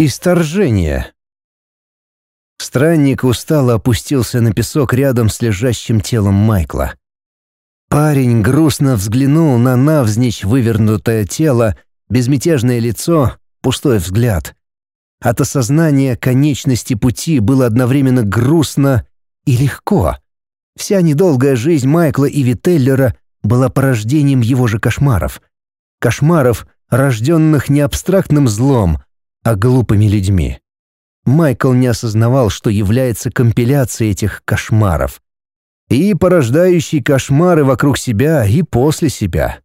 Исторжение. Странник устало опустился на песок рядом с лежащим телом Майкла. Парень грустно взглянул на навзничь вывернутое тело, безмятежное лицо, пустой взгляд. От осознания конечности пути было одновременно грустно и легко. Вся недолгая жизнь Майкла и Вителлера была порождением его же кошмаров. Кошмаров, рожденных не абстрактным злом, а глупыми людьми. Майкл не осознавал, что является компиляцией этих кошмаров. И порождающий кошмары вокруг себя и после себя.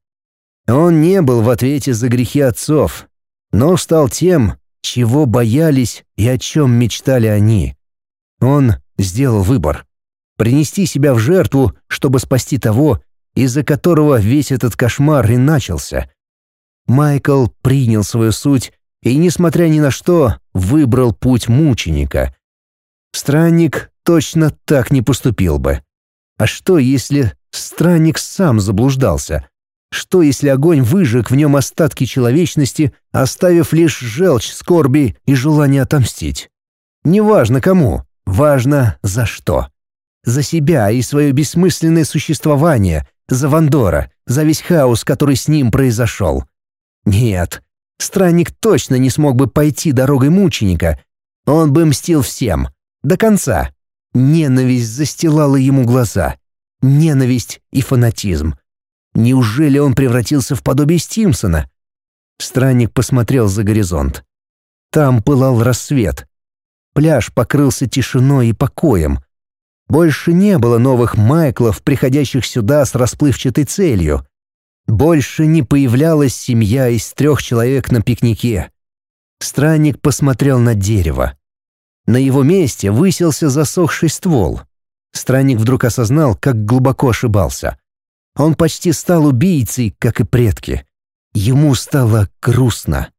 Он не был в ответе за грехи отцов, но стал тем, чего боялись и о чем мечтали они. Он сделал выбор. Принести себя в жертву, чтобы спасти того, из-за которого весь этот кошмар и начался. Майкл принял свою суть и, несмотря ни на что, выбрал путь мученика. Странник точно так не поступил бы. А что, если странник сам заблуждался? Что, если огонь выжег в нем остатки человечности, оставив лишь желчь, скорби и желание отомстить? Неважно кому, важно за что. За себя и свое бессмысленное существование, за Вандора, за весь хаос, который с ним произошел. Нет, Странник точно не смог бы пойти дорогой мученика. Он бы мстил всем. До конца. Ненависть застилала ему глаза. Ненависть и фанатизм. Неужели он превратился в подобие Стимсона? Странник посмотрел за горизонт. Там пылал рассвет. Пляж покрылся тишиной и покоем. Больше не было новых Майклов, приходящих сюда с расплывчатой целью. Больше не появлялась семья из трех человек на пикнике. Странник посмотрел на дерево. На его месте высился засохший ствол. Странник вдруг осознал, как глубоко ошибался. Он почти стал убийцей, как и предки. Ему стало грустно.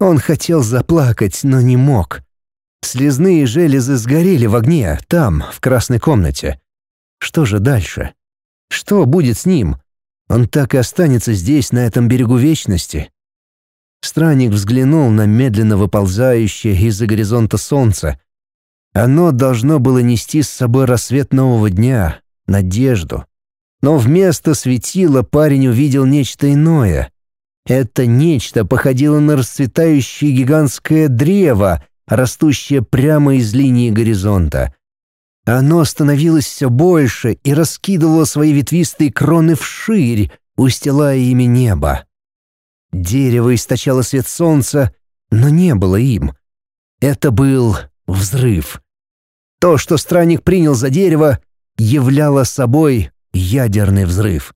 Он хотел заплакать, но не мог. Слезные железы сгорели в огне, там, в красной комнате. Что же дальше? Что будет с ним? Он так и останется здесь, на этом берегу вечности. Странник взглянул на медленно выползающее из-за горизонта солнце. Оно должно было нести с собой рассвет нового дня, надежду. Но вместо светила парень увидел нечто иное. Это нечто походило на расцветающее гигантское древо, растущее прямо из линии горизонта. Оно становилось все больше и раскидывало свои ветвистые кроны вширь, устилая ими небо. Дерево источало свет солнца, но не было им. Это был взрыв. То, что странник принял за дерево, являло собой ядерный взрыв.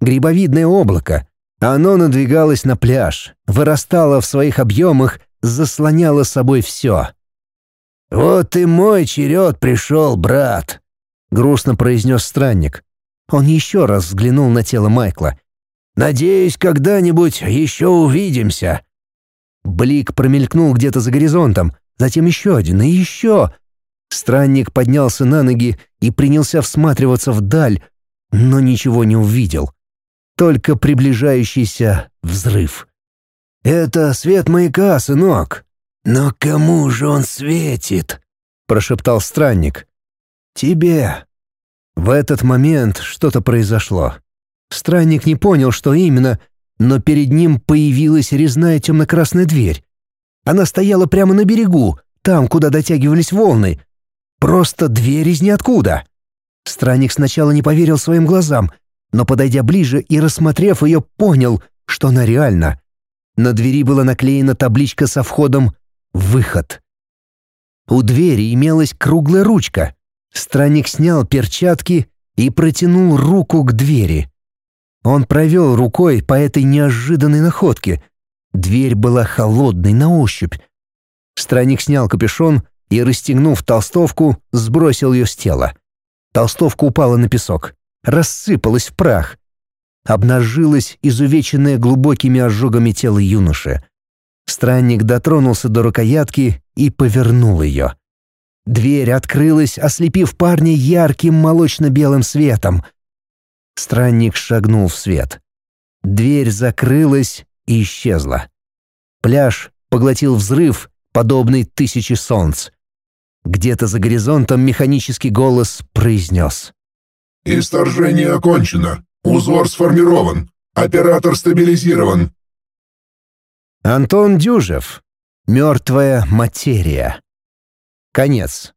Грибовидное облако. Оно надвигалось на пляж, вырастало в своих объемах, заслоняло собой все. «Вот и мой черед пришел, брат», — грустно произнес странник. Он еще раз взглянул на тело Майкла. «Надеюсь, когда-нибудь еще увидимся». Блик промелькнул где-то за горизонтом, затем еще один и еще. Странник поднялся на ноги и принялся всматриваться вдаль, но ничего не увидел. Только приближающийся взрыв. «Это свет маяка, сынок», «Но кому же он светит?» — прошептал странник. «Тебе». В этот момент что-то произошло. Странник не понял, что именно, но перед ним появилась резная темно-красная дверь. Она стояла прямо на берегу, там, куда дотягивались волны. Просто дверь из ниоткуда. Странник сначала не поверил своим глазам, но, подойдя ближе и рассмотрев ее, понял, что она реальна. На двери была наклеена табличка со входом Выход. У двери имелась круглая ручка. Странник снял перчатки и протянул руку к двери. Он провел рукой по этой неожиданной находке. Дверь была холодной на ощупь. Странник снял капюшон и, расстегнув толстовку, сбросил ее с тела. Толстовка упала на песок, рассыпалась в прах. Обнажилась изувеченное глубокими ожогами тело юноши. Странник дотронулся до рукоятки и повернул ее. Дверь открылась, ослепив парня ярким молочно-белым светом. Странник шагнул в свет. Дверь закрылась и исчезла. Пляж поглотил взрыв, подобный тысяче солнц. Где-то за горизонтом механический голос произнес. «Исторжение окончено. Узор сформирован. Оператор стабилизирован». Антон Дюжев. Мертвая материя. Конец.